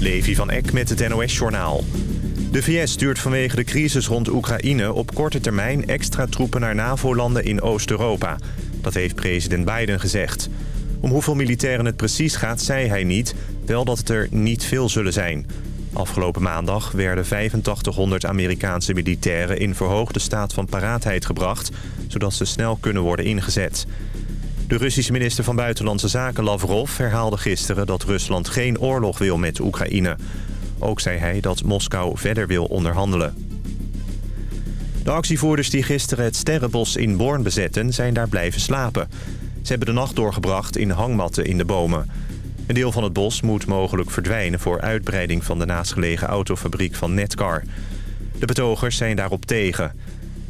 Levi van Eck met het NOS-journaal. De VS stuurt vanwege de crisis rond Oekraïne op korte termijn extra troepen naar NAVO-landen in Oost-Europa. Dat heeft president Biden gezegd. Om hoeveel militairen het precies gaat, zei hij niet. Wel dat het er niet veel zullen zijn. Afgelopen maandag werden 8500 Amerikaanse militairen in verhoogde staat van paraatheid gebracht... zodat ze snel kunnen worden ingezet. De Russische minister van Buitenlandse Zaken Lavrov herhaalde gisteren dat Rusland geen oorlog wil met Oekraïne. Ook zei hij dat Moskou verder wil onderhandelen. De actievoerders die gisteren het Sterrenbos in Born bezetten zijn daar blijven slapen. Ze hebben de nacht doorgebracht in hangmatten in de bomen. Een deel van het bos moet mogelijk verdwijnen voor uitbreiding van de naastgelegen autofabriek van Netcar. De betogers zijn daarop tegen.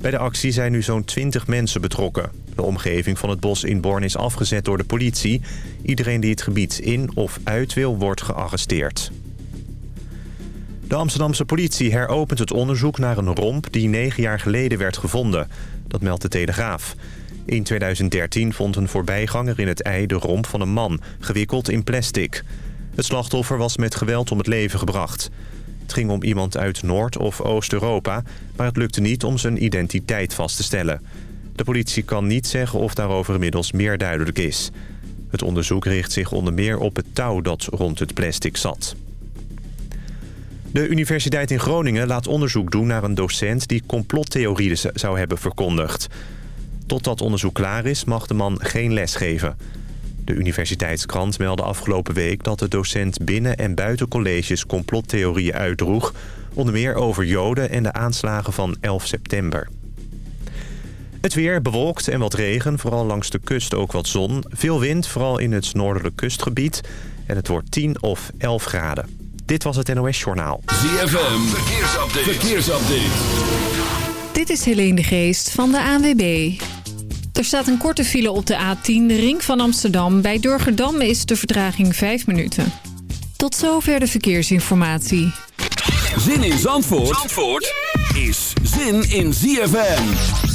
Bij de actie zijn nu zo'n 20 mensen betrokken. De omgeving van het bos in Born is afgezet door de politie. Iedereen die het gebied in of uit wil, wordt gearresteerd. De Amsterdamse politie heropent het onderzoek naar een romp die negen jaar geleden werd gevonden. Dat meldt de Telegraaf. In 2013 vond een voorbijganger in het ei de romp van een man, gewikkeld in plastic. Het slachtoffer was met geweld om het leven gebracht. Het ging om iemand uit Noord- of Oost-Europa, maar het lukte niet om zijn identiteit vast te stellen. De politie kan niet zeggen of daarover inmiddels meer duidelijk is. Het onderzoek richt zich onder meer op het touw dat rond het plastic zat. De Universiteit in Groningen laat onderzoek doen naar een docent... die complottheorieën zou hebben verkondigd. Tot dat onderzoek klaar is, mag de man geen les geven. De universiteitskrant meldde afgelopen week dat de docent binnen en buiten colleges complottheorieën uitdroeg... onder meer over Joden en de aanslagen van 11 september. Het weer bewolkt en wat regen, vooral langs de kust ook wat zon. Veel wind, vooral in het noordelijk kustgebied. En het wordt 10 of 11 graden. Dit was het NOS Journaal. ZFM, verkeersupdate. verkeersupdate. Dit is Helene de Geest van de ANWB. Er staat een korte file op de A10, de ring van Amsterdam. Bij Durgerdam is de vertraging 5 minuten. Tot zover de verkeersinformatie. Zin in Zandvoort, Zandvoort is zin in ZFM.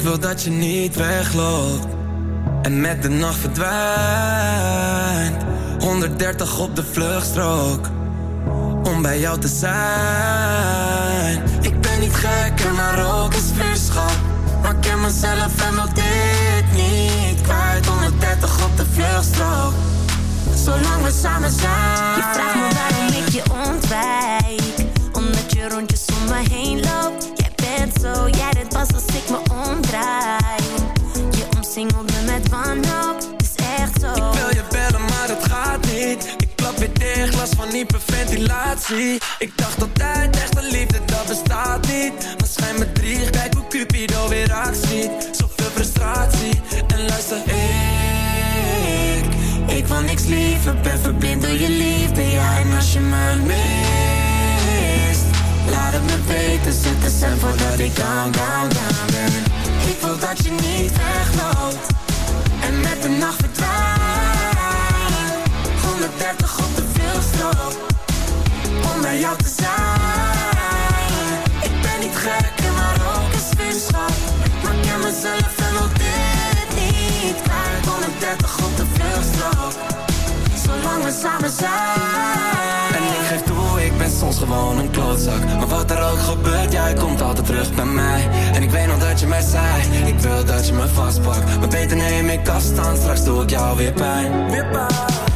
Wil dat je niet wegloopt en met de nacht verdwijnt. 130 op de vluchtstrook om bij jou te zijn. Ik ben niet gek en maar ook is vuurschap. Maar ik ken mezelf en wil dit niet kwijt. 130 op de vluchtstrook, zolang we samen zijn. Hyperventilatie Ik dacht altijd, echte liefde, dat bestaat niet. Maar schijn me drie, kijk hoe Cupido weer actie Zoveel frustratie, en luister ik Ik wil niks liever, ben verblind door je liefde Ja, en als je me mist Laat het me weten, zet de voordat ik down, down, down ben. Ik wil dat je niet wegloopt En met de nacht verdwijnt 130 op de bij jou te zijn. Ik ben niet gek en maar ook een vuurschap Maar ik ken mezelf en wil dit niet kwijt. 130 op de veelstroop Zolang we samen zijn. En ik geef toe, ik ben soms gewoon een klootzak. Maar wat er ook gebeurt, jij komt altijd terug bij mij. En ik weet nog dat je mij zei Ik wil dat je me vastpakt. Maar beter neem ik afstand, straks doe ik jou weer pijn. Weer pijn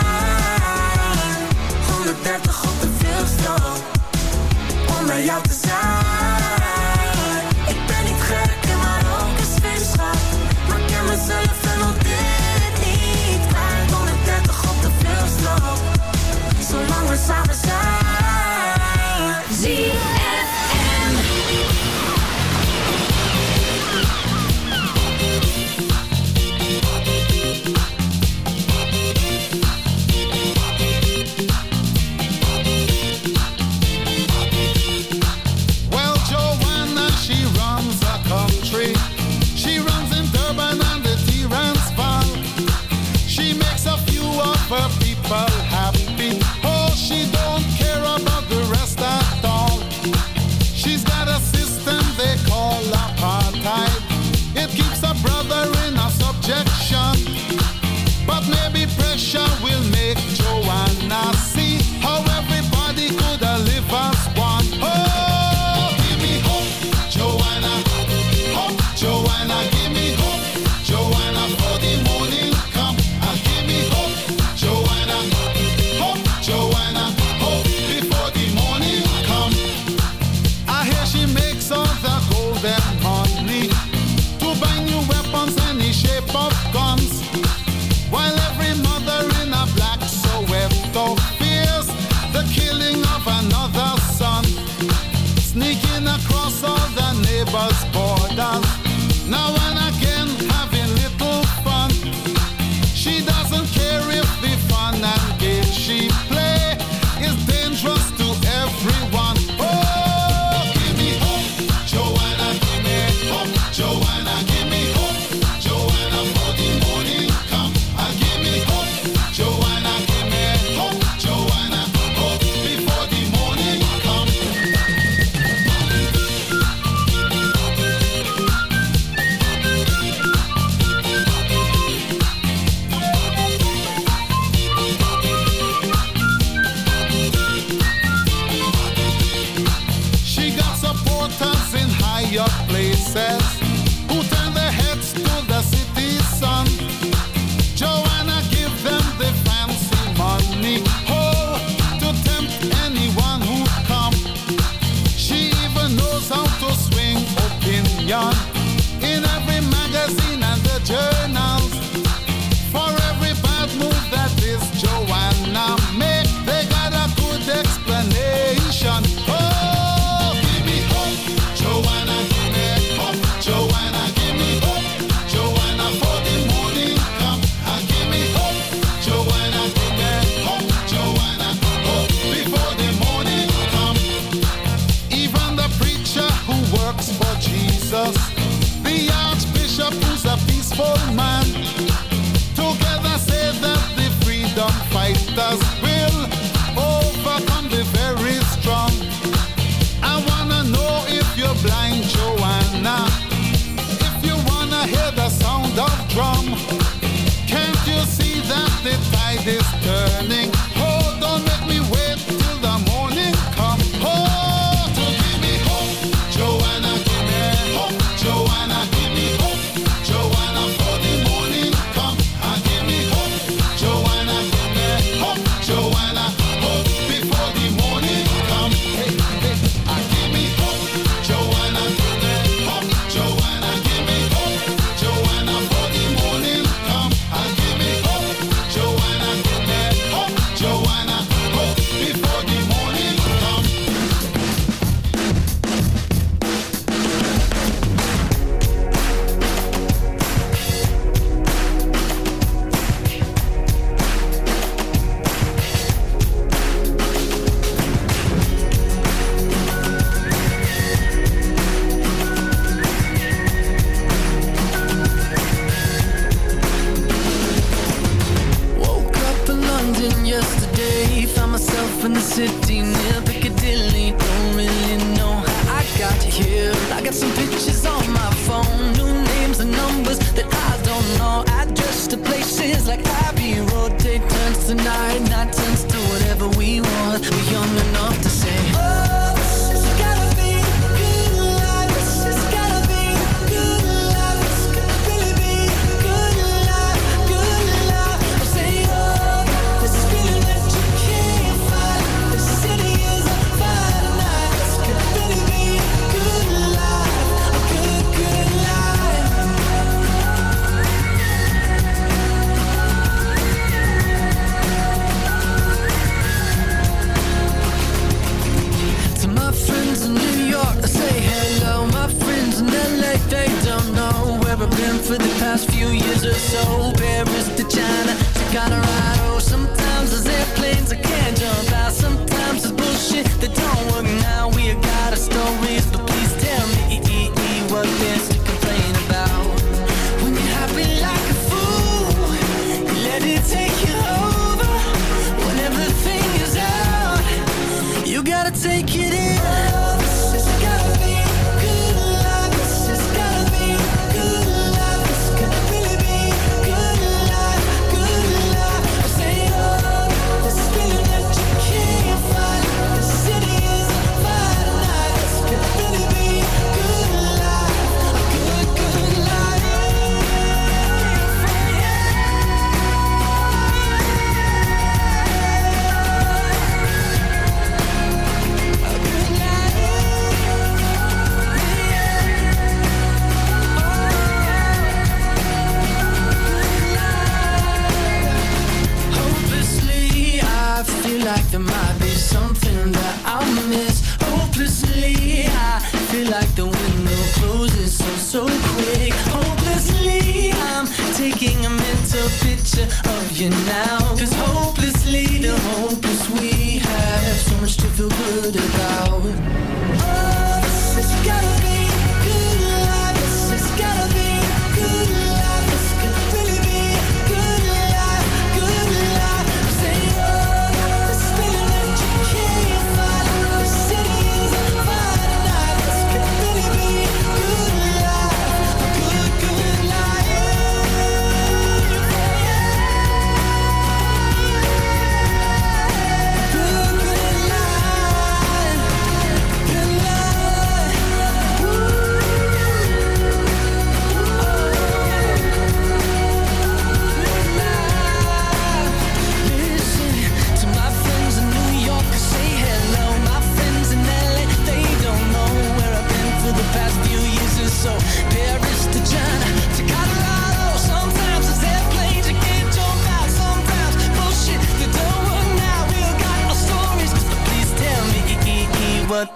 130 op de vluchtstrook Om bij jou te zijn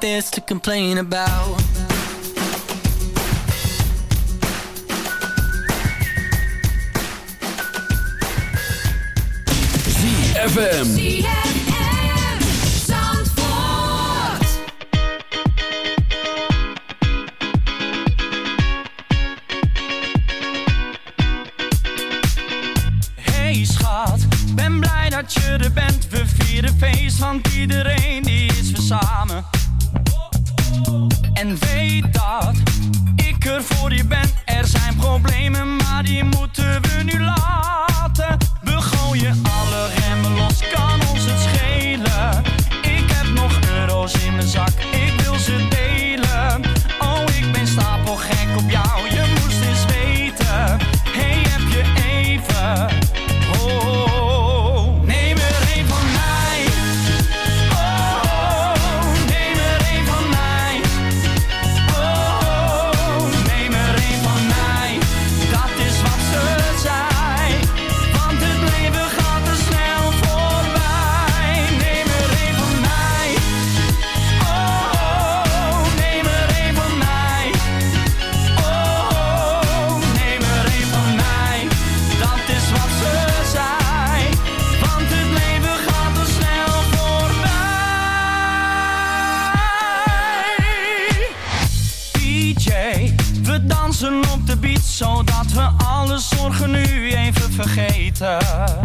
to complain about ZFM. Vergeten.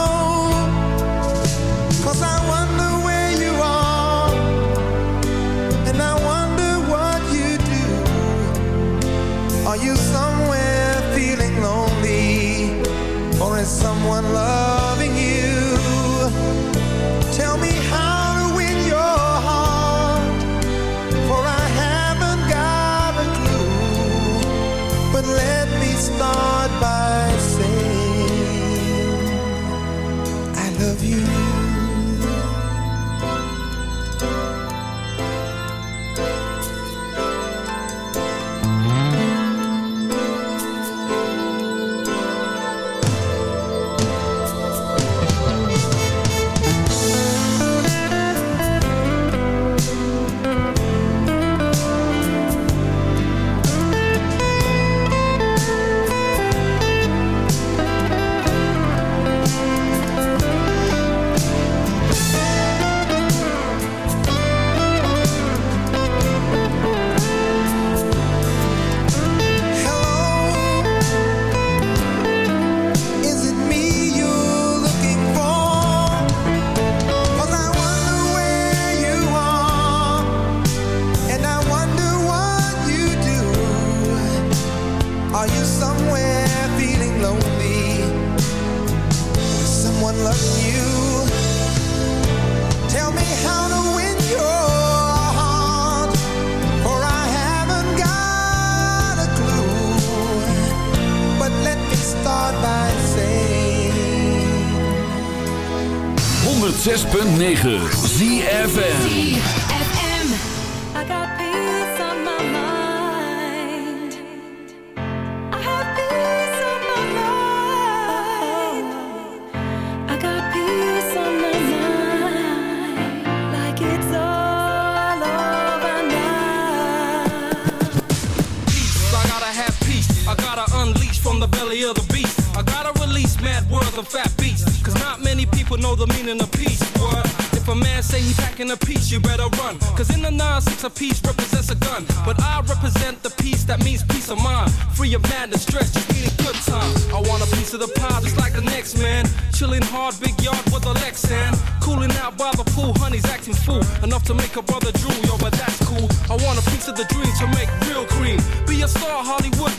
Belly of the beast. I gotta release mad words of fat beats. Cause not many people know the meaning of peace. What? If a man say he packing a piece, you better run. Cause in the 9-6 a piece represents a gun. But I represent the peace that means peace of mind. Free of madness, stress, just need a good time. I want a piece of the pie just like the next man. Chilling hard, big yard with a Lexan. Cooling out by the pool, honey's acting fool. Enough to make a brother drool, yo, but that's cool. I want a piece of the dream to make real cream. Be a star, Hollywood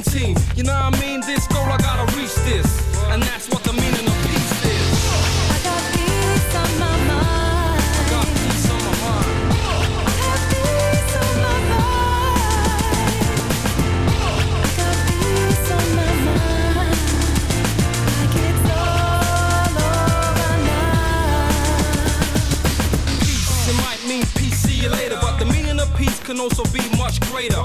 with the dream team. You know what I mean? This goal, I gotta reach this. And that's what the meaning of peace is. I got peace on my mind. I got peace on my mind. I have peace on my mind. I got peace on my mind. Like it's all over now. Peace, it might mean peace, see you later, but the meaning of peace can also be much greater.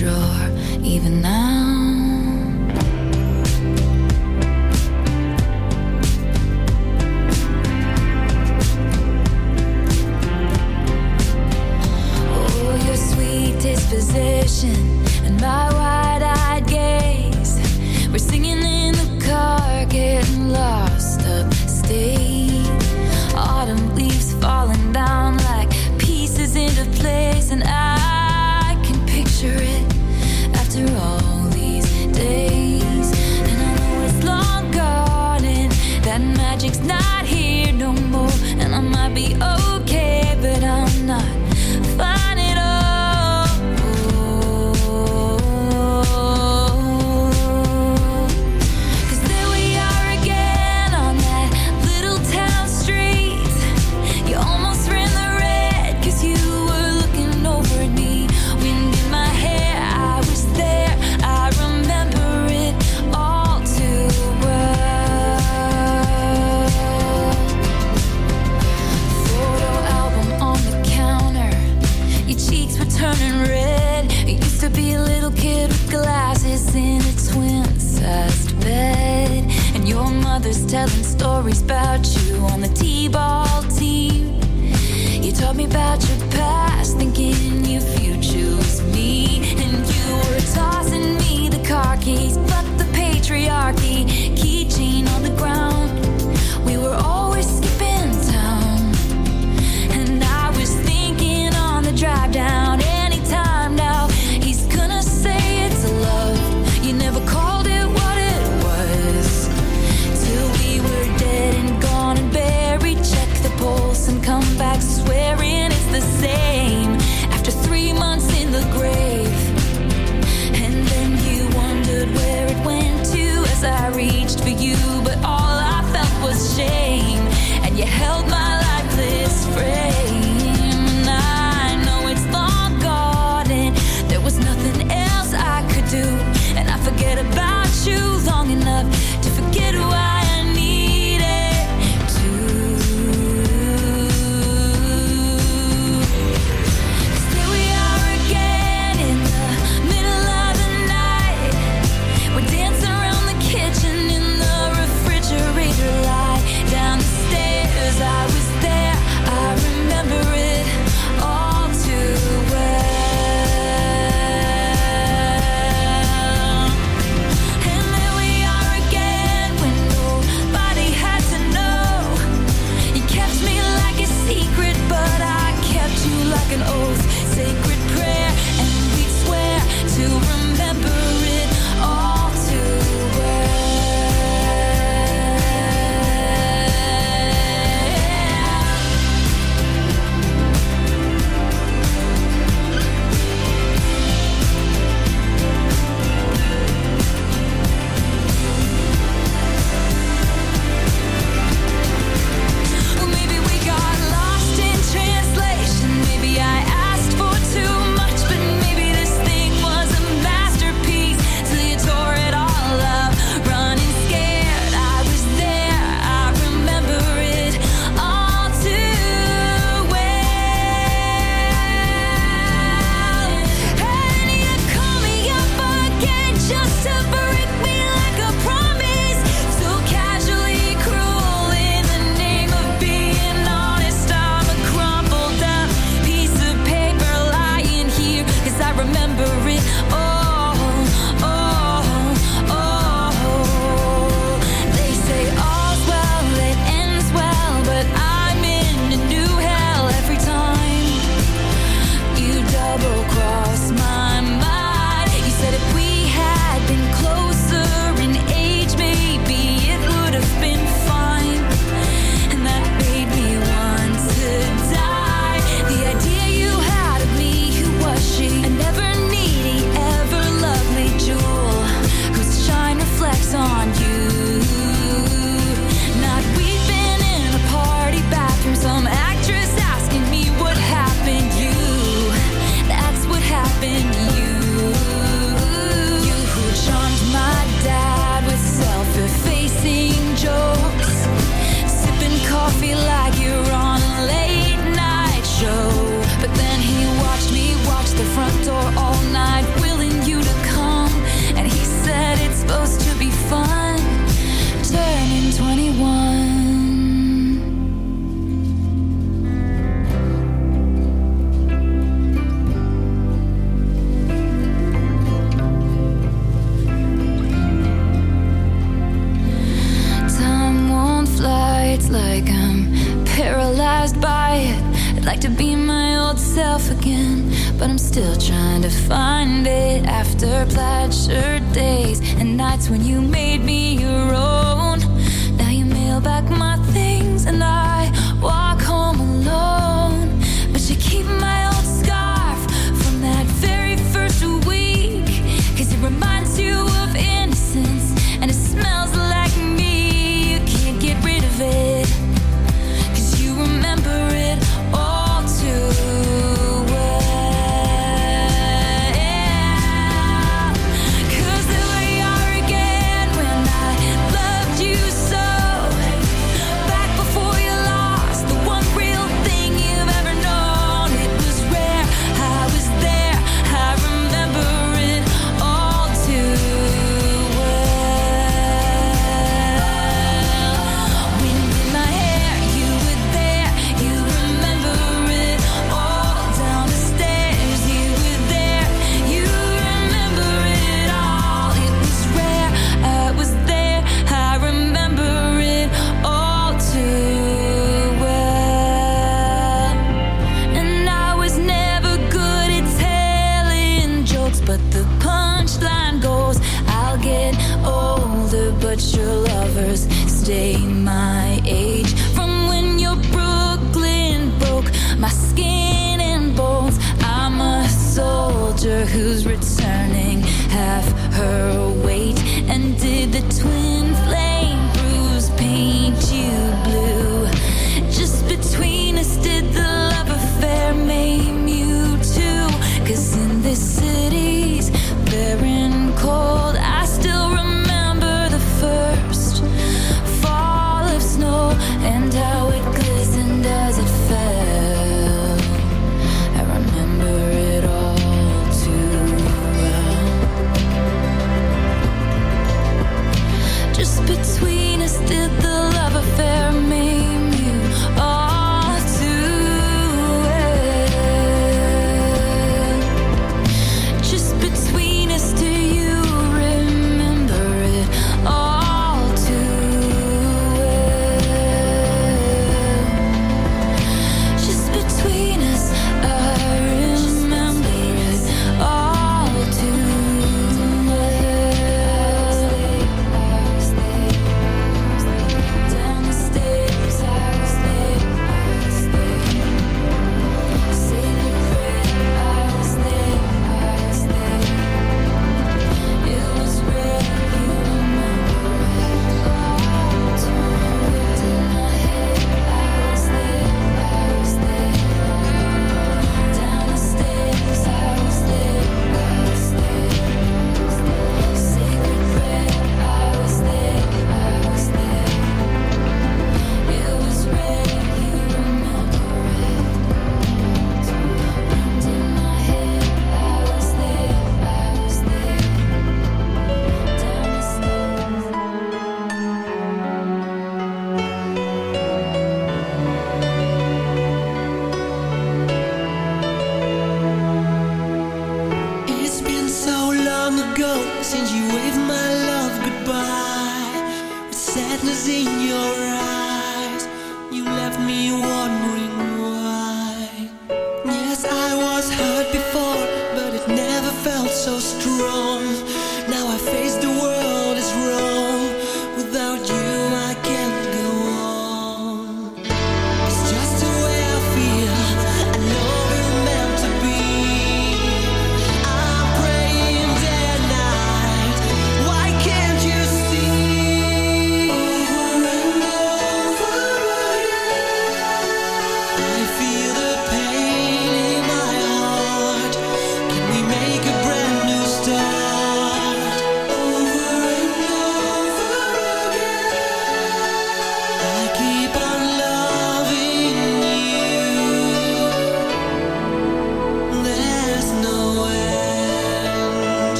Drawer, even now.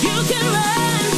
You can run.